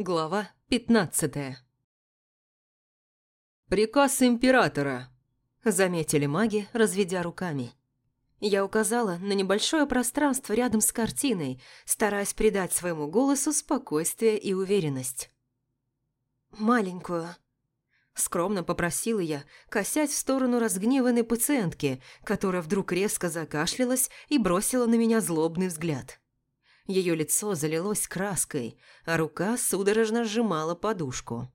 Глава 15 «Приказ императора», – заметили маги, разведя руками. Я указала на небольшое пространство рядом с картиной, стараясь придать своему голосу спокойствие и уверенность. «Маленькую», – скромно попросила я, косясь в сторону разгневанной пациентки, которая вдруг резко закашлялась и бросила на меня злобный взгляд. Ее лицо залилось краской, а рука судорожно сжимала подушку.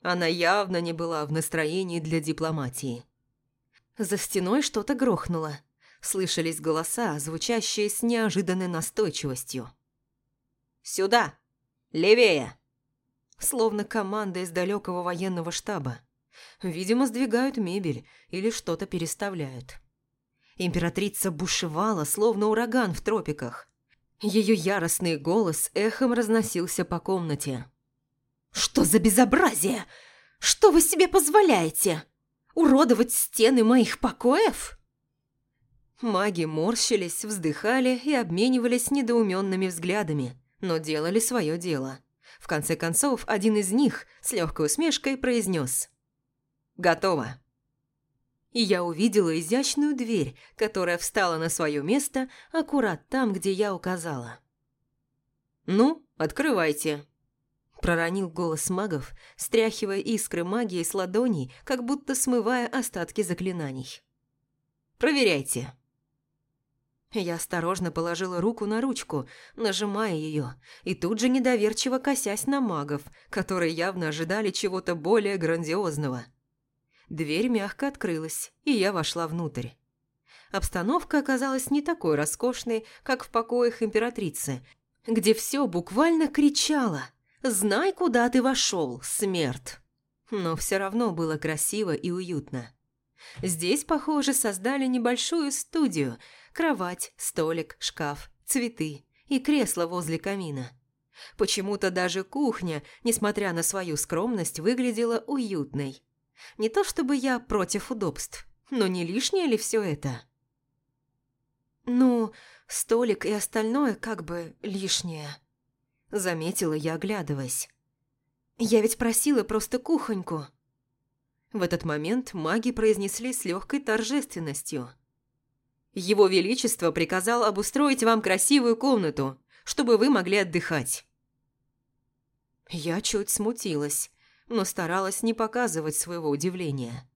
Она явно не была в настроении для дипломатии. За стеной что-то грохнуло. Слышались голоса, звучащие с неожиданной настойчивостью. «Сюда! Левее!» Словно команда из далекого военного штаба. Видимо, сдвигают мебель или что-то переставляют. Императрица бушевала, словно ураган в тропиках. Ее яростный голос эхом разносился по комнате. «Что за безобразие? Что вы себе позволяете? Уродовать стены моих покоев?» Маги морщились, вздыхали и обменивались недоуменными взглядами, но делали свое дело. В конце концов, один из них с легкой усмешкой произнес «Готово» и я увидела изящную дверь, которая встала на свое место аккурат там, где я указала. «Ну, открывайте», – проронил голос магов, стряхивая искры магии с ладоней, как будто смывая остатки заклинаний. «Проверяйте». Я осторожно положила руку на ручку, нажимая ее, и тут же недоверчиво косясь на магов, которые явно ожидали чего-то более грандиозного – Дверь мягко открылась, и я вошла внутрь. Обстановка оказалась не такой роскошной, как в покоях императрицы, где все буквально кричало «Знай, куда ты вошел, смерть!» Но все равно было красиво и уютно. Здесь, похоже, создали небольшую студию, кровать, столик, шкаф, цветы и кресло возле камина. Почему-то даже кухня, несмотря на свою скромность, выглядела уютной. Не то чтобы я против удобств, но не лишнее ли все это? Ну, столик и остальное как бы лишнее. Заметила я, оглядываясь. Я ведь просила просто кухоньку. В этот момент маги произнесли с легкой торжественностью. Его Величество приказал обустроить вам красивую комнату, чтобы вы могли отдыхать. Я чуть смутилась, но старалась не показывать своего удивления.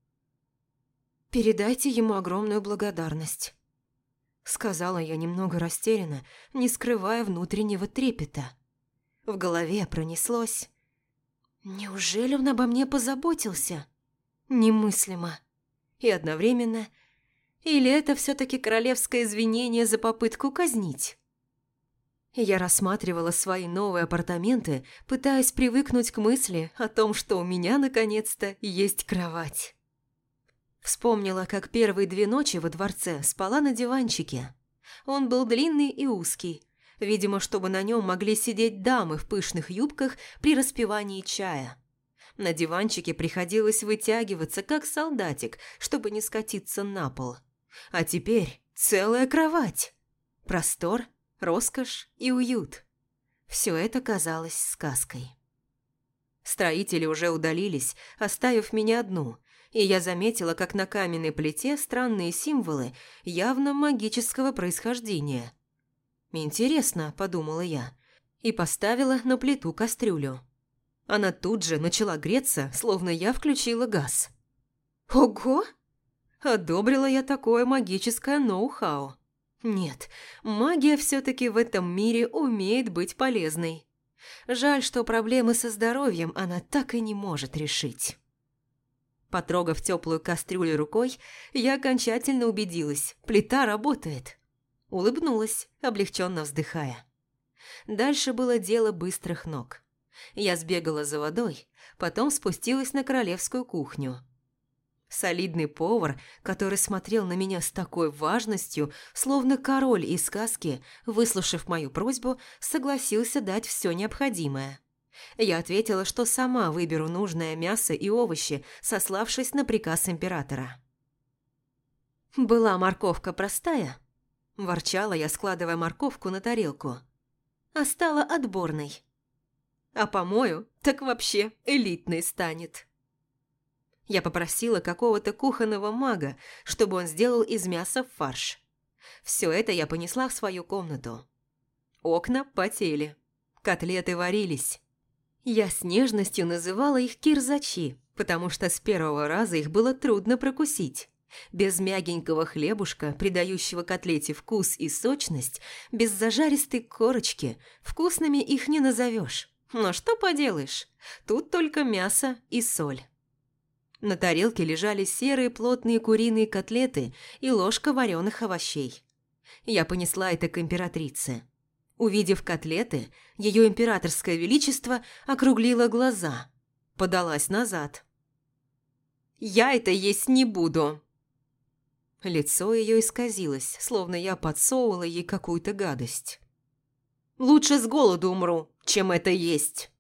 «Передайте ему огромную благодарность», — сказала я немного растерянно, не скрывая внутреннего трепета. В голове пронеслось. «Неужели он обо мне позаботился?» Немыслимо. И одновременно... Или это все-таки королевское извинение за попытку казнить? Я рассматривала свои новые апартаменты, пытаясь привыкнуть к мысли о том, что у меня наконец-то есть кровать. Вспомнила, как первые две ночи во дворце спала на диванчике. Он был длинный и узкий, видимо, чтобы на нем могли сидеть дамы в пышных юбках при распивании чая. На диванчике приходилось вытягиваться, как солдатик, чтобы не скатиться на пол. А теперь целая кровать. Простор роскошь и уют. Все это казалось сказкой. Строители уже удалились, оставив меня одну, и я заметила, как на каменной плите странные символы явно магического происхождения. «Интересно», – подумала я, и поставила на плиту кастрюлю. Она тут же начала греться, словно я включила газ. «Ого!» Одобрила я такое магическое ноу-хау. Нет, магия все-таки в этом мире умеет быть полезной. Жаль, что проблемы со здоровьем она так и не может решить. Потрогав теплую кастрюлю рукой, я окончательно убедилась, плита работает. Улыбнулась, облегченно вздыхая. Дальше было дело быстрых ног. Я сбегала за водой, потом спустилась на королевскую кухню – Солидный повар, который смотрел на меня с такой важностью, словно король из сказки, выслушав мою просьбу, согласился дать все необходимое. Я ответила, что сама выберу нужное мясо и овощи, сославшись на приказ императора. «Была морковка простая?» – ворчала я, складывая морковку на тарелку. «А стала отборной». А помою, так вообще элитный станет. Я попросила какого-то кухонного мага, чтобы он сделал из мяса фарш. Все это я понесла в свою комнату. Окна потели, котлеты варились. Я с нежностью называла их кирзачи, потому что с первого раза их было трудно прокусить. Без мягенького хлебушка, придающего котлете вкус и сочность, без зажаристой корочки, вкусными их не назовешь. Но что поделаешь, тут только мясо и соль. На тарелке лежали серые плотные куриные котлеты и ложка вареных овощей. Я понесла это к императрице. Увидев котлеты, ее императорское величество округлило глаза, подалась назад. «Я это есть не буду!» Лицо ее исказилось, словно я подсовывала ей какую-то гадость. «Лучше с голоду умру, чем это есть!»